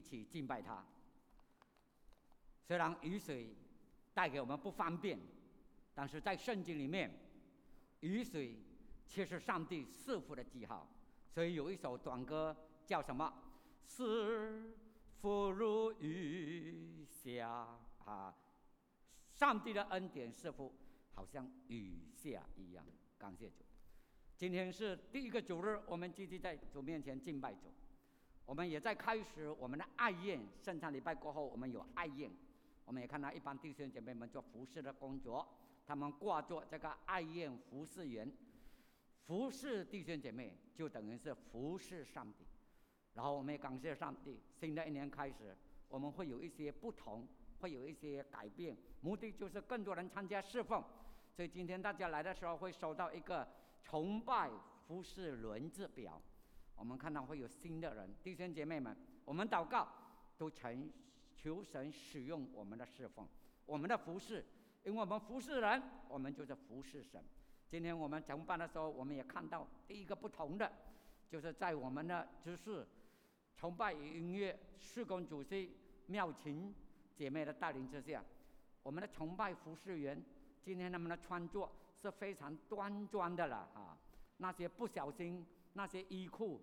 一起敬拜他。虽然雨水带给我们不方便，但是在圣经里面，雨水却是上帝赐福的记号。所以有一首短歌叫什么？是福如雨下啊！上帝的恩典似乎好像雨下一样。感谢主。今天是第一个主日，我们聚集在主面前敬拜主。我们也在开始我们的爱宴。圣餐礼拜过后，我们有爱宴。我们也看到一般弟兄姐妹们做服侍的工作，他们挂着这个爱宴服侍员。服侍弟兄姐妹，就等于是服侍上帝。然后我们也感谢上帝，新的一年开始，我们会有一些不同，会有一些改变，目的就是更多人参加侍奉。所以今天大家来的时候会收到一个崇拜服侍轮子表。我们看到会有新的人，弟兄姐妹们，我们祷告，都成求神使用我们的侍奉，我们的服侍，因为我们服侍人，我们就是服侍神。今天我们承办的时候，我们也看到第一个不同的，就是在我们的知识崇拜与音乐施工主席妙琴姐妹的带领之下，我们的崇拜服侍员今天他们的穿着是非常端庄的了啊！那些不小心那些衣裤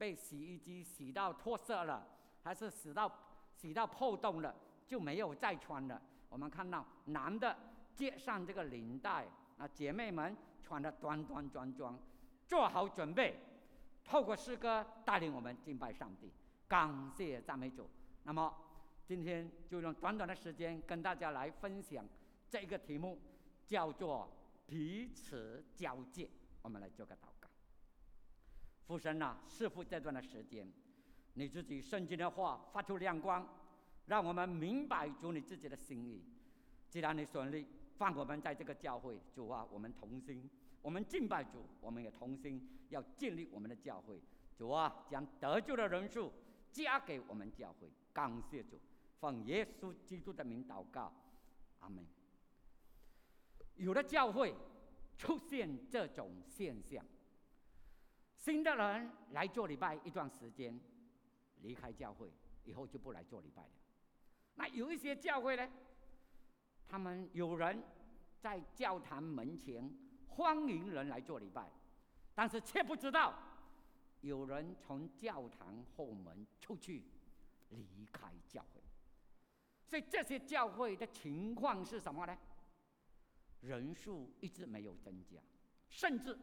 被洗衣机洗到脱色了，还是洗到洗到破洞了，就没有再穿了。我们看到男的接上这个领带，啊，姐妹们。穿的端端庄庄，做好准备，透过诗歌带领我们敬拜上帝，感谢赞美主。那么今天就用短短的时间跟大家来分享这个题目，叫做彼此交接。我们来做个祷。父神啊，师傅这段的时间，你自己圣经的话发出亮光，让我们明白主你自己的心意。既然你顺利放我们在这个教会，主啊，我们同心。我们敬拜主，我们也同心要建立我们的教会。主啊，将得救的人数加给我们教会。感谢主，奉耶稣基督的名祷告，阿门。有的教会出现这种现象，新的人来做礼拜一段时间，离开教会以后就不来做礼拜了。那有一些教会呢，他们有人在教堂门前。欢迎人来做礼拜，但是却不知道有人从教堂后门出去离开教会，所以这些教会的情况是什么呢？人数一直没有增加，甚至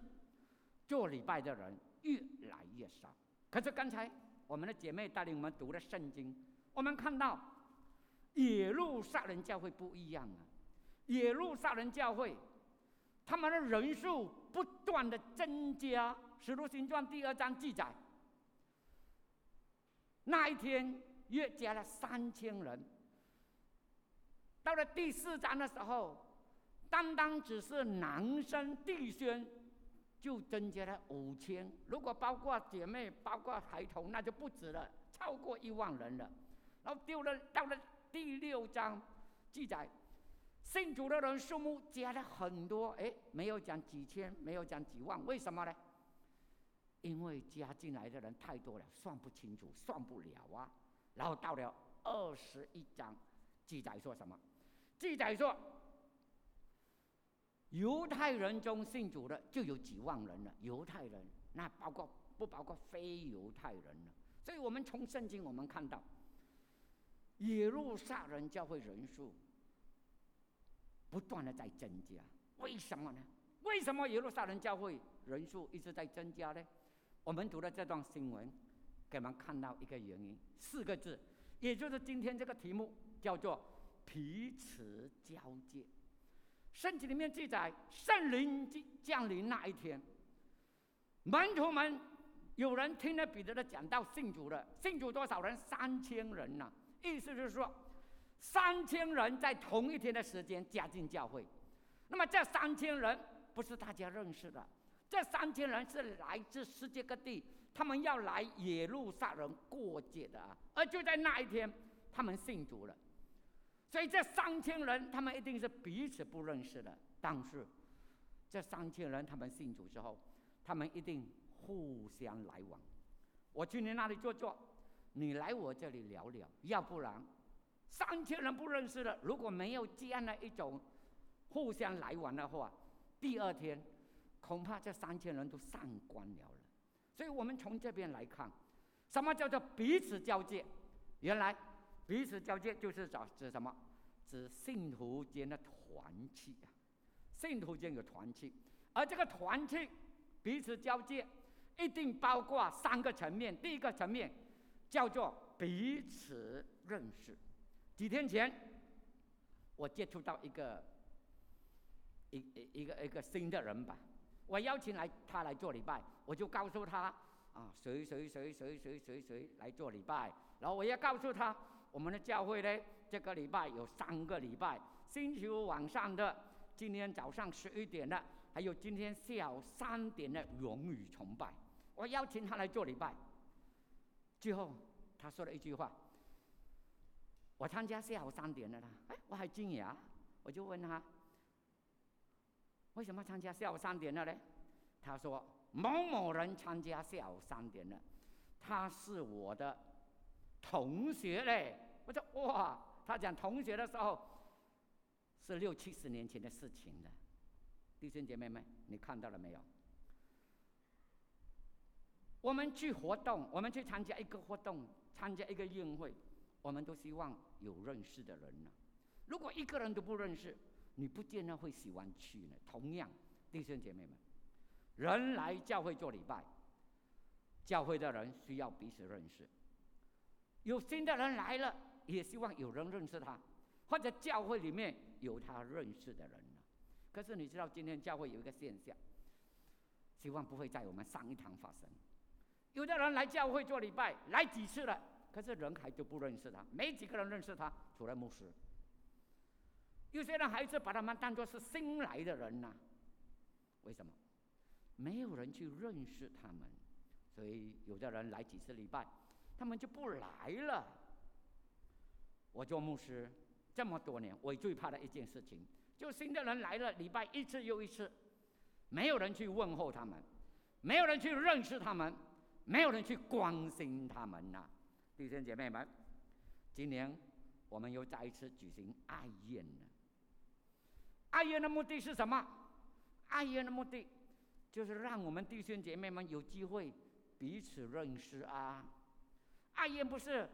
做礼拜的人越来越少。可是刚才我们的姐妹带领我们读了圣经，我们看到耶路撒冷教会不一样啊，耶路撒冷教会。他们的人数不断的增加，《使徒行传》第二章记载，那一天约加了三千人。到了第四章的时候，单单只是男生弟兄就增加了五千，如果包括姐妹、包括孩童，那就不止了，超过一万人了。然后丢了到了第六章记载。信主的人数目加了很多，哎，没有讲几千，没有讲几万，为什么呢？因为加进来的人太多了，算不清楚，算不了啊。然后到了二十一章，记载说什么？记载说，犹太人中信主的就有几万人了。犹太人，那包括不包括非犹太人呢？所以我们从圣经我们看到，耶路撒冷教会人数。不断的在增加，为什么呢？为什么耶路撒冷教会人数一直在增加呢？我们读了这段新闻，给我们看到一个原因，四个字，也就是今天这个题目叫做彼此交接。圣经里面记载，圣灵降临那一天，门徒们有人听了彼得的讲道信主了，信主多少人？三千人呐，意思就是说。三千人在同一天的时间加进教会，那么这三千人不是大家认识的，这三千人是来自世界各地，他们要来耶路撒冷过节的啊。而就在那一天，他们信主了，所以这三千人他们一定是彼此不认识的，但是这三千人他们信主之后，他们一定互相来往。我去你那里坐坐，你来我这里聊聊，要不然三千人不认识的，如果没有这样的一种互相来往的话，第二天恐怕这三千人都散光了了。所以我们从这边来看，什么叫做彼此交接？原来彼此交接就是指指什么？指信徒间的团契啊！信徒间有团契，而这个团契彼此交接，一定包括三个层面。第一个层面叫做彼此认识。几天前，我接触到一个一一个一个新的人吧，我邀请来他来做礼拜，我就告诉他啊，谁谁谁谁谁谁谁来做礼拜，然后我也告诉他，我们的教会呢，这个礼拜有三个礼拜，星期五晚上的，今天早上十一点的，还有今天下午三点的荣誉崇拜，我邀请他来做礼拜。最后他说了一句话，我参加下午三点的啦，哎，我还惊讶，我就问他。为什么参加下午三点的呢？他说某某人参加下午三点的，他是我的同学嘞。我说哇，他讲同学的时候是六七十年前的事情了。弟兄姐妹们，你看到了没有？我们去活动，我们去参加一个活动，参加一个宴会，我们都希望有认识的人呢。如果一个人都不认识，你不见得会喜欢去呢。同样，弟兄姐妹们，人来教会做礼拜，教会的人需要彼此认识。有新的人来了，也希望有人认识他，或者教会里面有他认识的人呢。可是你知道，今天教会有一个现象，希望不会在我们上一堂发生。有的人来教会做礼拜，来几次了，可是人还都不认识他，没几个人认识他，除了牧师。有些人还是把他们当作是新来的人呐，为什么？没有人去认识他们，所以有的人来几次礼拜，他们就不来了。我做牧师这么多年，我最怕的一件事情，就新的人来了礼拜一次又一次，没有人去问候他们，没有人去认识他们，没有人去关心他们呐。弟兄姐妹们，今年我们又再一次举行爱宴了。爱宴的目的是什么？爱宴的目的就是让我们弟兄姐妹们有机会彼此认识啊！爱宴不是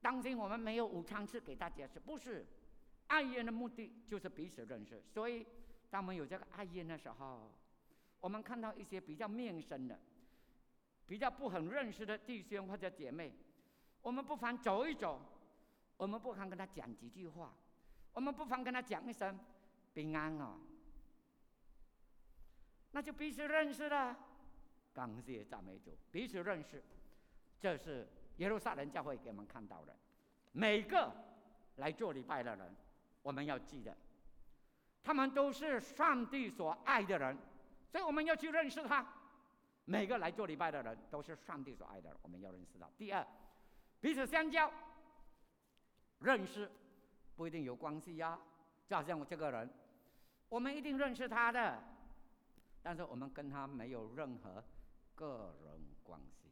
当心我们没有午餐吃给大家吃，不是。爱宴的目的就是彼此认识。所以，当我们有这个爱宴的时候，我们看到一些比较面生的、比较不很认识的弟兄或者姐妹，我们不妨走一走，我们不妨跟他讲几句话。我们不妨跟他讲一声平安哦，那就彼此认识了。感谢赞美主，彼此认识，这是耶路撒冷教会给我们看到的。每个来做礼拜的人，我们要记得，他们都是上帝所爱的人，所以我们要去认识他。每个来做礼拜的人都是上帝所爱的人，我们要认识到。第二，彼此相交，认识。不一定有关系呀，就好像我这个人，我们一定认识他的，但是我们跟他没有任何个人关系。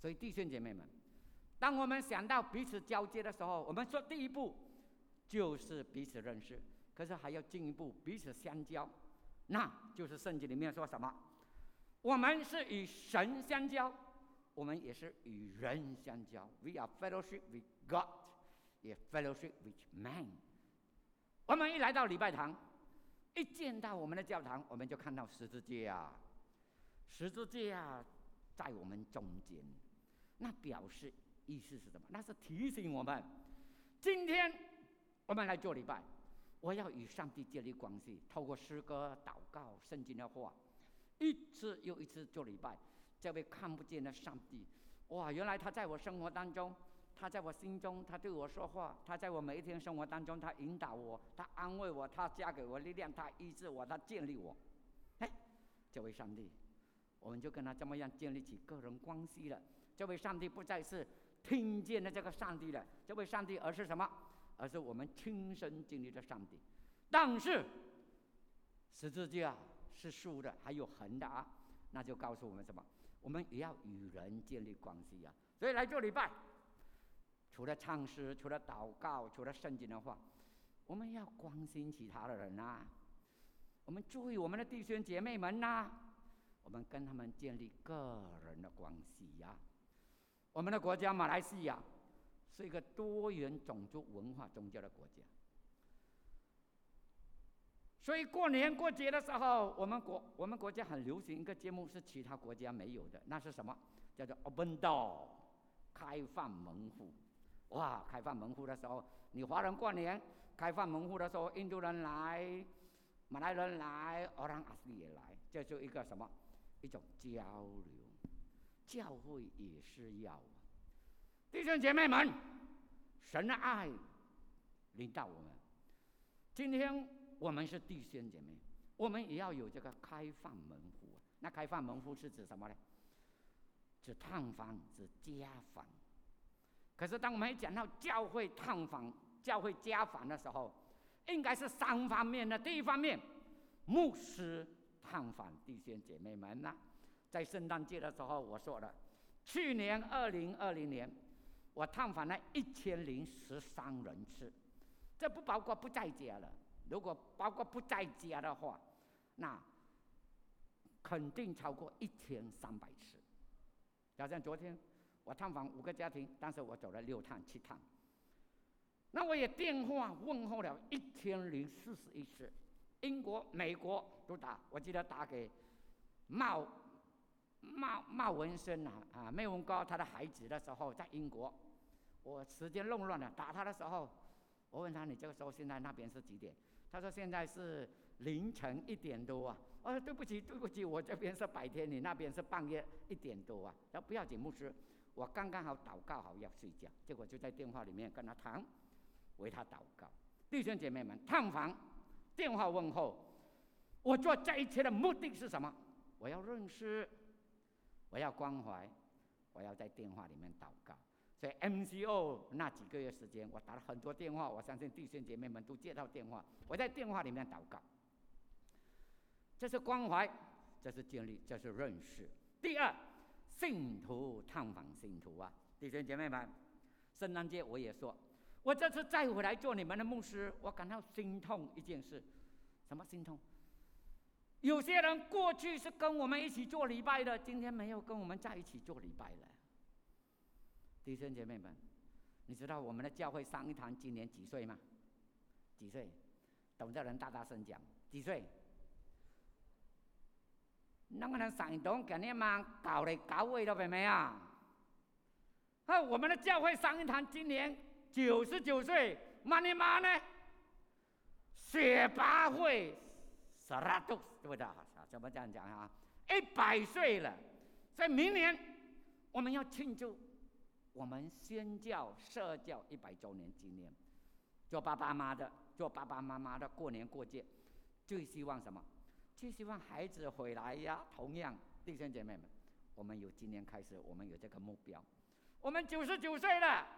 所以弟兄姐妹们，当我们想到彼此交接的时候，我们说第一步就是彼此认识，可是还要进一步彼此相交，那就是圣经里面说什么？我们是与神相交，我们也是与人相交。We are fellowship with God. 也 fellowship with man。我们一来到礼拜堂，一见到我们的教堂，我们就看到十字架，十字架在我们中间，那表示意思是什么？那是提醒我们，今天我们来做礼拜，我要与上帝建立关系，透过诗歌、祷告、圣经的话，一次又一次做礼拜。这位看不见的上帝，哇，原来他在我生活当中。他在我心中，他对我说话；他在我每一天生活当中，他引导我，他安慰我，他加给我力量，他医治我，他建立我。哎，这位上帝，我们就跟他这么样建立起个人关系了。这位上帝不再是听见的这个上帝了，这位上帝而是什么？而是我们亲身经历的上帝。但是十字架是竖的，还有横的啊，那就告诉我们什么？我们也要与人建立关系呀。所以来做礼拜，除了唱诗，除了祷告，除了圣经的话，我们要关心其他的人呐。我们注意我们的弟兄姐妹们呐，我们跟他们建立个人的关系呀。我们的国家马来西亚是一个多元种族文化宗教的国家。所以过年过节的时候，我们国我们国家很流行一个节目，是其他国家没有的，那是什么？叫做 Open Door，开放门户。哇，开放门户的时候，你华人过年开放门户的时候，印度人来，马来人来，奥兰阿斯也来，这就一个什么？一种交流。教会也是要弟兄姐妹们，神的爱领导我们。今天。我们是弟兄姐妹，我们也要有这个开放门户。那开放门户是指什么呢？指探访，指家访。可是当我们一讲到教会探访、教会家访的时候，应该是三方面的。第一方面，牧师探访弟兄姐妹们呐。在圣诞节的时候，我说了，去年二零二零年，我探访了一千零十三人次，这不包括不在家了。如果包括不在家的话，那肯定超过一千三百次。好像昨天我探访五个家庭，但是我走了六趟七趟。那我也电话问候了一千零四十一次，英国、美国都打。我记得打给茂茂茂文生啊啊，麦文高他的孩子的时候在英国，我时间弄乱了，打他的时候，我问他你这个时候现在那边是几点？他说：“现在是凌晨一点多啊！”哦，对不起，对不起，我这边是白天，你那边是半夜一点多啊。他不要紧，牧师，我刚刚好祷告好要睡觉，结果就在电话里面跟他谈，为他祷告。弟兄姐妹们，探访、电话问候，我做这一切的目的是什么？我要认识，我要关怀，我要在电话里面祷告。所以 MCO 那几个月时间，我打了很多电话，我相信弟兄姐妹们都接到电话。我在电话里面祷告，这是关怀，这是建立，这是认识。第二，信徒探访信徒啊，弟兄姐妹们，圣诞节我也说，我这次再回来做你们的牧师，我感到心痛一件事，什么心痛？有些人过去是跟我们一起做礼拜的，今天没有跟我们在一起做礼拜了。弟兄姐妹们，你知道我们的教会上一堂今年几岁吗？几岁？懂的人大大声讲，几岁？那个人上一堂今年嘛搞的搞位了没啊？啊，我们的教会上一堂今年九十九岁，妈你妈呢？雪八会，啥拉都对不对？怎么这样讲啊？一百岁了，所以明年我们要庆祝。我们宣教社教一百周年纪念，做爸爸妈妈的，做爸爸妈妈的过年过节，最希望什么？最希望孩子回来呀。同样，弟兄姐妹们，我们有今年开始，我们有这个目标。我们九十九岁了，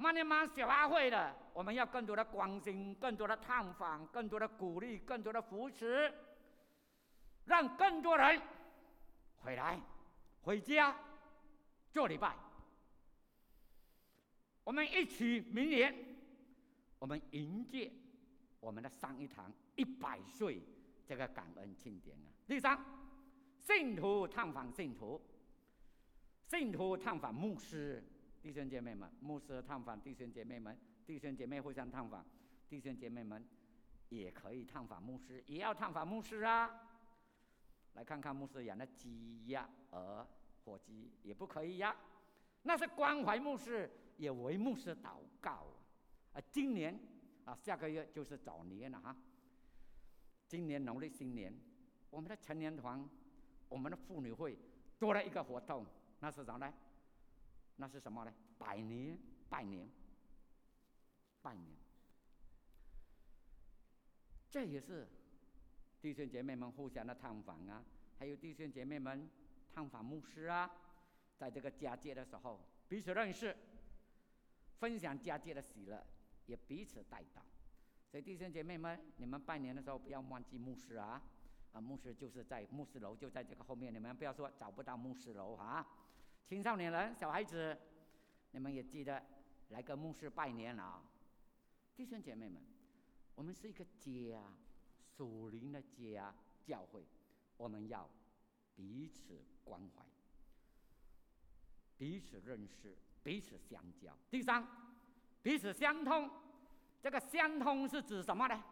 慢年妈小阿会了，我们要更多的关心，更多的探访，更多的鼓励，更多的扶持，让更多人回来回家做礼拜。我们一起明年，我们迎接我们的上一堂一百岁这个感恩庆典啊！第三，信徒探访信徒，信徒探访牧师，弟兄姐妹们，牧师探访弟兄姐妹们，弟兄姐妹互相探访，弟兄姐妹们也可以探访牧师，也要探访牧师啊！来看看牧师养的鸡、鸭、鹅、火鸡也不可以呀，那是关怀牧师。也为牧师祷告啊！今年啊，下个月就是早年了哈。今年农历新年，我们的成年团，我们的妇女会多了一个活动，那是啥呢？那是什么呢？拜年，拜年，拜年。这也是弟兄姐妹们互相的探访啊，还有弟兄姐妹们探访牧师啊，在这个佳节的时候彼此认识。分享佳节的喜乐，也彼此带到。所以弟兄姐妹们，你们拜年的时候不要忘记牧师啊！啊，牧师就是在牧师楼，就在这个后面。你们不要说找不到牧师楼啊！青少年人、小孩子你们也记得来跟牧师拜年了啊！弟兄姐妹们，我们是一个家，属灵的家，教会，我们要彼此关怀，彼此认识，彼此相交。第三，彼此相通。这个相通是指什么呢？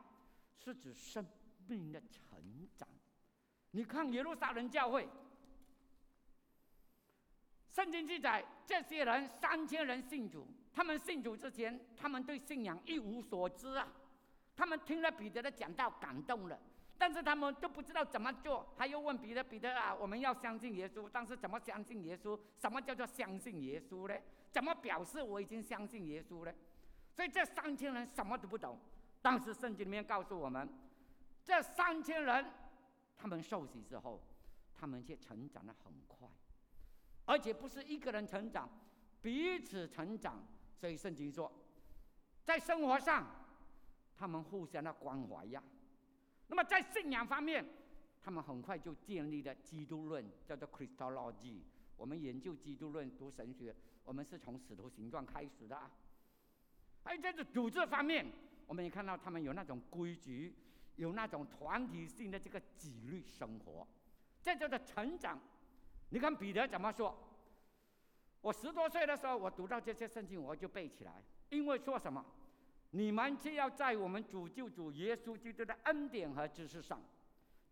是指生命的成长。你看耶路撒冷教会。圣经记载，这些人三千人信主。他们信主之前，他们对信仰一无所知啊。他们听了彼得的讲道，感动了，但是他们都不知道怎么做。他又问彼得：“彼得啊，我们要相信耶稣，但是怎么相信耶稣？什么叫做相信耶稣呢？怎么表示我已经相信耶稣呢？”所以这三千人什么都不懂。但是圣经里面告诉我们，这三千人，他们受洗之后，他们却成长的很快。而且不是一个人成长，彼此成长。所以圣经说，在生活上，他们互相的关怀呀。那么在信仰方面，他们很快就建立了基督论，叫做 Christology。我们研究基督论、读神学，我们是从使徒行状开始的啊。还有在这组织方面，我们也看到他们有那种规矩，有那种团体性的这个纪律生活，这叫做成长。你看彼得怎么说？我十多岁的时候，我读到这些圣经，我就背起来。因为说什么？你们就要在我们主救主耶稣基督的恩典和知识上，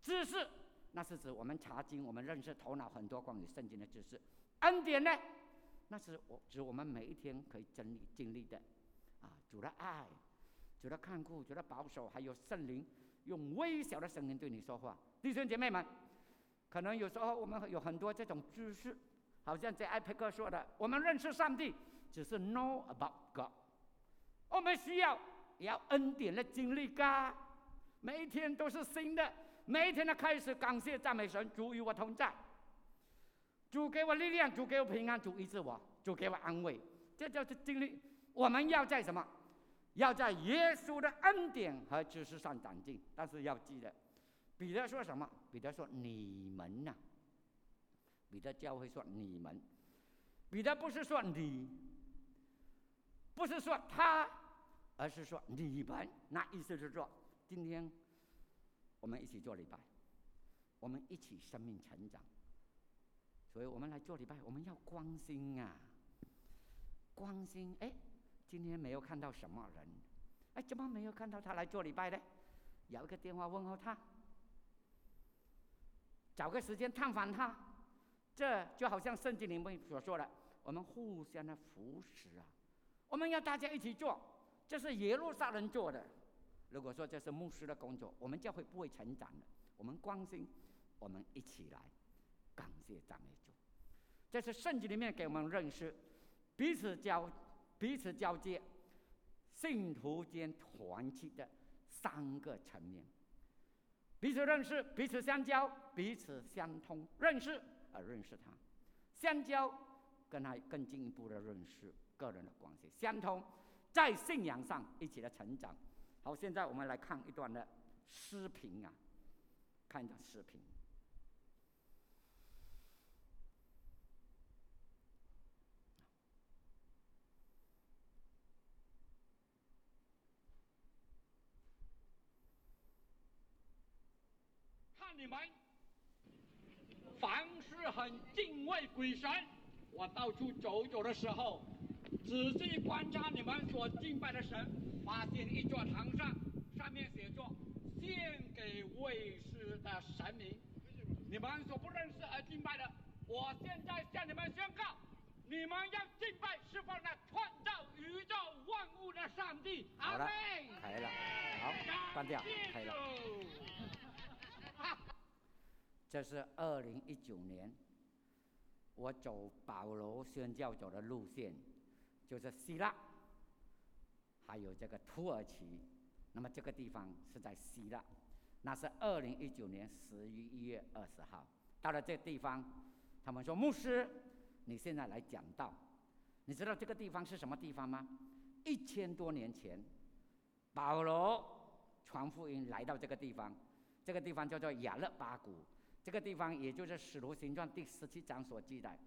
知识那是指我们查经，我们认识头脑很多关于圣经的知识。恩典呢，那是我指我们每一天可以经历经历的，啊，主的爱，主的看顾，主的保守，还有圣灵用微小的声音对你说话，弟兄姐妹们。可能有时候我们有很多这种知识，好像在艾佩克说的，我们认识上帝只是 know about God。我们需要要恩典的经历噶，每一天都是新的，每一天的开始，感谢赞美神，主与我同在，主给我力量，主给我平安，主医治我，主给我安慰，这就是经历。我们要在什么？要在耶稣的恩典和知识上长进，但是要记得。彼得说什么？彼得说：“你们呐。”彼得教会说：“你们。”彼得不是说你，不是说他，而是说你们。那意思是说，今天我们一起做礼拜，我们一起生命成长。所以我们来做礼拜，我们要关心啊，关心。哎，今天没有看到什么人，哎，怎么没有看到他来做礼拜呢？有一个电话问候他。找个时间探访他，这就好像圣经里面所说的，我们互相的扶持啊，我们要大家一起做，这是耶路撒冷做的。如果说这是牧师的工作，我们教会不会成长的。我们关心，我们一起来，感谢赞美主。这是圣经里面给我们认识，彼此交，彼此交接，信徒间团契的三个层面。彼此认识，彼此相交，彼此相通。认识而认识他，相交跟他更进一步的认识个人的关系，相通在信仰上一起的成长。好，现在我们来看一段的视频啊，看一段视频。你们凡事很敬畏鬼神，我到处走走的时候，仔细观察你们所敬拜的神，发现一座堂上，上面写着“献给卫士的神明”。你们所不认识而敬拜的，我现在向你们宣告：你们要敬拜是否那创造宇宙万物的上帝？好了，可以了，好，关掉，了。这是二零一九年，我走保罗宣教走的路线，就是希腊，还有这个土耳其。那么这个地方是在希腊，那是二零一九年十一月二十号到了这地方，他们说牧师，你现在来讲道，你知道这个地方是什么地方吗？一千多年前，保罗传福音来到这个地方，这个地方叫做亚勒巴谷。这个地方也就是《使徒行传》第十七章所记载，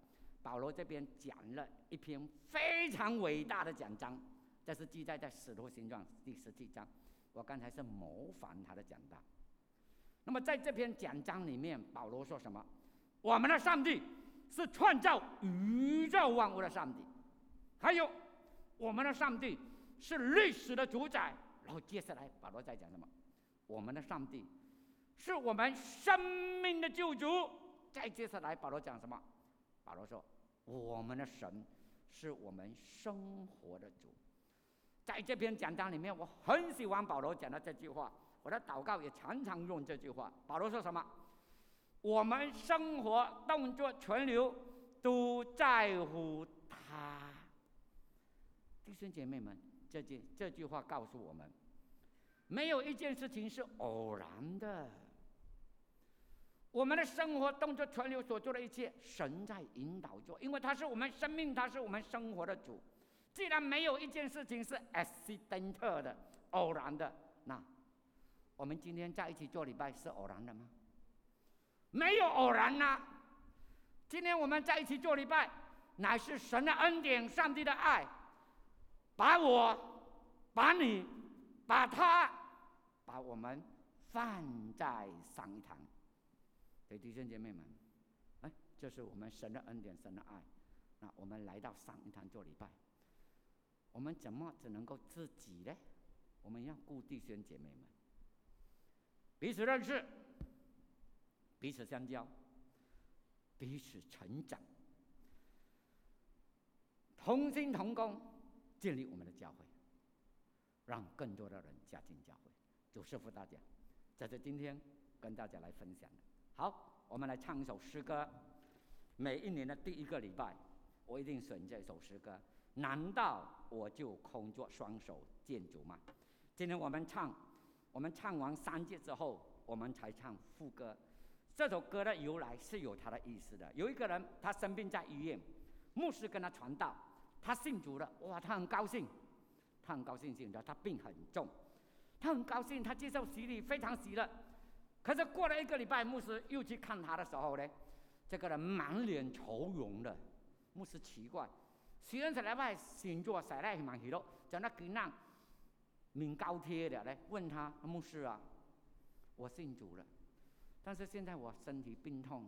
保罗这边讲了一篇非常伟大的讲章，这是记载在《使徒行传》第十七章。我刚才是模仿他的讲道。那么在这篇讲章里面，保罗说什么？我们的上帝是创造宇宙万物的上帝，还有我们的上帝是历史的主宰。然后接下来保罗在讲什么？我们的上帝是我们生命的救主。再接下来保罗讲什么？保罗说。我们的神是我们生活的主，在这篇讲章里面，我很喜欢保罗讲的这句话。我的祷告也常常用这句话。保罗说什么？我们生活、动作、存留都在乎他。弟兄姐妹们，这句这句话告诉我们，没有一件事情是偶然的。我们的生活、动作、存留所做的一切，神在引导着，因为他是我们生命，他是我们生活的主。既然没有一件事情是 accidental 的、偶然的，那我们今天在一起做礼拜是偶然的吗？没有偶然呐！今天我们在一起做礼拜，乃是神的恩典、上帝的爱，把我、把你、把他、把我们放在上一堂。对弟兄姐妹们，哎，这是我们神的恩典，神的爱。那我们来到上一堂做礼拜，我们怎么只能够自己呢？我们要顾弟兄姐妹们，彼此认识，彼此相交，彼此成长，同心同工，建立我们的教会，让更多的人加进教会。主祝福大家，这是今天跟大家来分享的。好，我们来唱一首诗歌。每一年的第一个礼拜，我一定选这首诗歌。难道我就空作双手建筑吗？今天我们唱，我们唱完三节之后，我们才唱副歌。这首歌的由来是有它的意思的。有一个人，他生病在医院，牧师跟他传道，他信主了，哇，他很高兴，他很高兴信主，他病很重，他很高兴，他接受洗礼，非常喜乐。可是过了一个礼拜，牧师又去看他的时候呢，这个人满脸愁容的。牧师奇怪，虽然在礼拜醒着，晒得蛮喜乐，在那给那面高贴的嘞，问他牧师啊，我信主了，但是现在我身体病痛，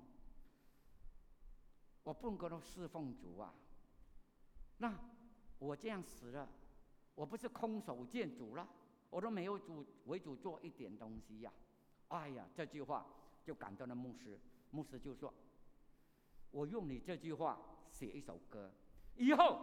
我不能够侍奉主啊。那我这样死了，我不是空手见主了？我都没有主为主做一点东西呀。哎呀，这句话就感动了牧师。牧师就说：“我用你这句话写一首歌，以后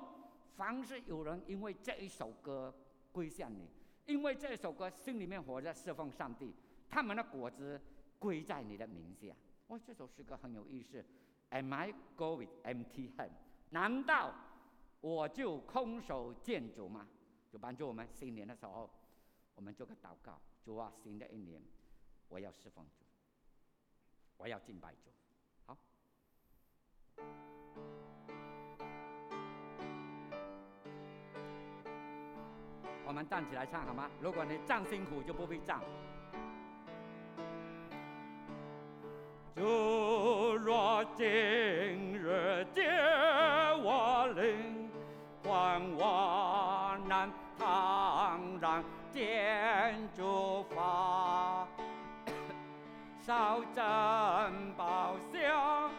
凡是有人因为这一首歌归向你，因为这首歌心里面活着侍奉上帝，他们的果子归在你的名下。”哇，这首诗歌很有意思。Am I go with empty hand？难道我就空手见主吗？就帮助我们新年的时候，我们做个祷告，主啊，新的一年。我要释放主，我要敬拜主。好，我们站起来唱好吗？如果你站辛苦，就不必站。主若今日接我灵，还我难坦然见主法。烧珍宝香，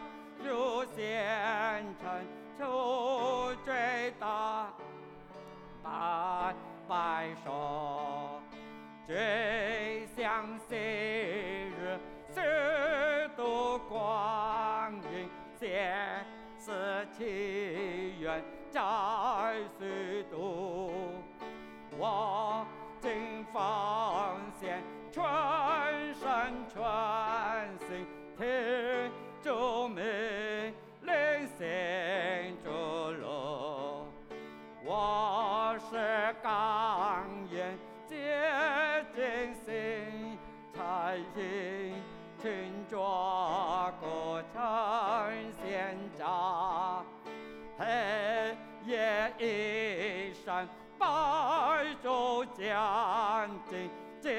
如县城出最大，拜拜说，最相昔日，虚度光阴，现世奇缘青山白昼将近。尽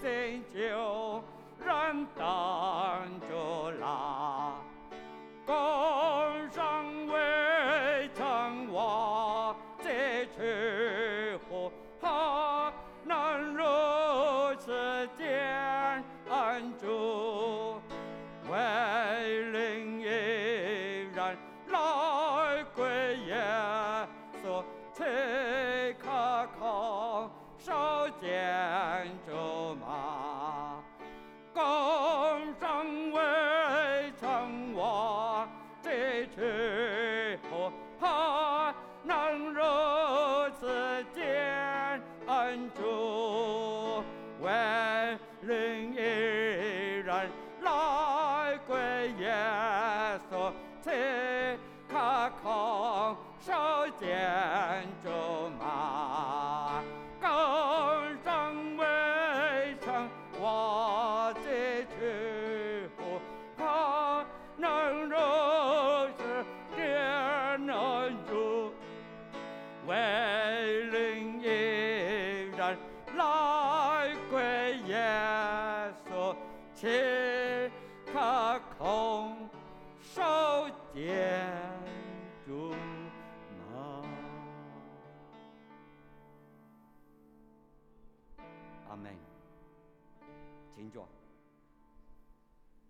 心就人等着啦，人依然来归耶稣，在卡康受见。